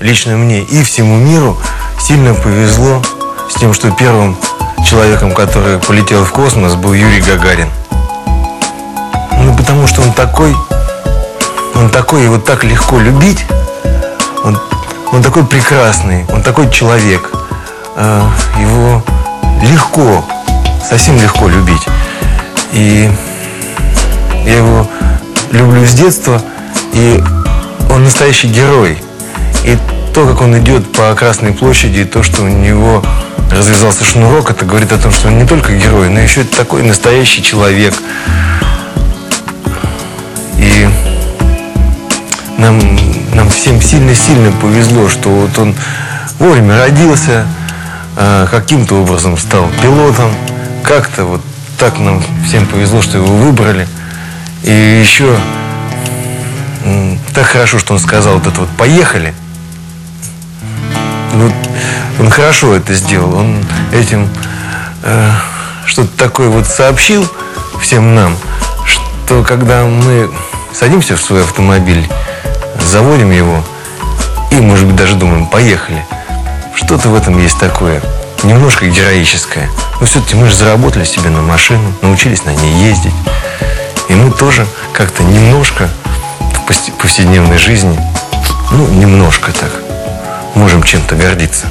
лично мне и всему миру сильно повезло с тем, что первым человеком, который полетел в космос, был Юрий Гагарин. Ну, потому что он такой, он такой, его так легко любить, он, он такой прекрасный, он такой человек. Э, Его легко, совсем легко любить. И я его люблю с детства, и он настоящий герой. И то, как он идет по Красной площади, и то, что у него развязался шнурок, это говорит о том, что он не только герой, но еще такой настоящий человек. И нам, нам всем сильно-сильно повезло, что вот он вовремя родился, э, каким-то образом стал пилотом. Как-то вот так нам всем повезло, что его выбрали. И еще так хорошо, что он сказал вот это вот «поехали». Вот он хорошо это сделал. Он этим э, что-то такое вот сообщил всем нам, что когда мы садимся в свой автомобиль, заводим его и, может быть, даже думаем, поехали. Что-то в этом есть такое, немножко героическое. Но все-таки мы же заработали себе на машину, научились на ней ездить. И мы тоже как-то немножко в повседневной жизни, ну, немножко так, можем чем-то гордиться.